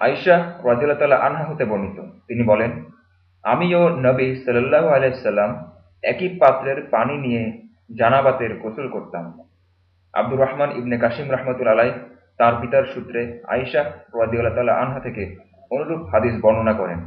আইসা রাজিউল্লাহ আনহা হতে বর্ণিত। তিনি বলেন আমি ও নবী সাল্লাহ আলাইসাল্লাম একই পাত্রের পানি নিয়ে জানাবাতের গোসল করতাম। আব্দুর রহমান ইবনে কাসিম রহমতুল আলাই তার পিতার সূত্রে আইসা রাজিউল্লাহ আনহা থেকে অনুরূপ হাদিস বর্ণনা করেন।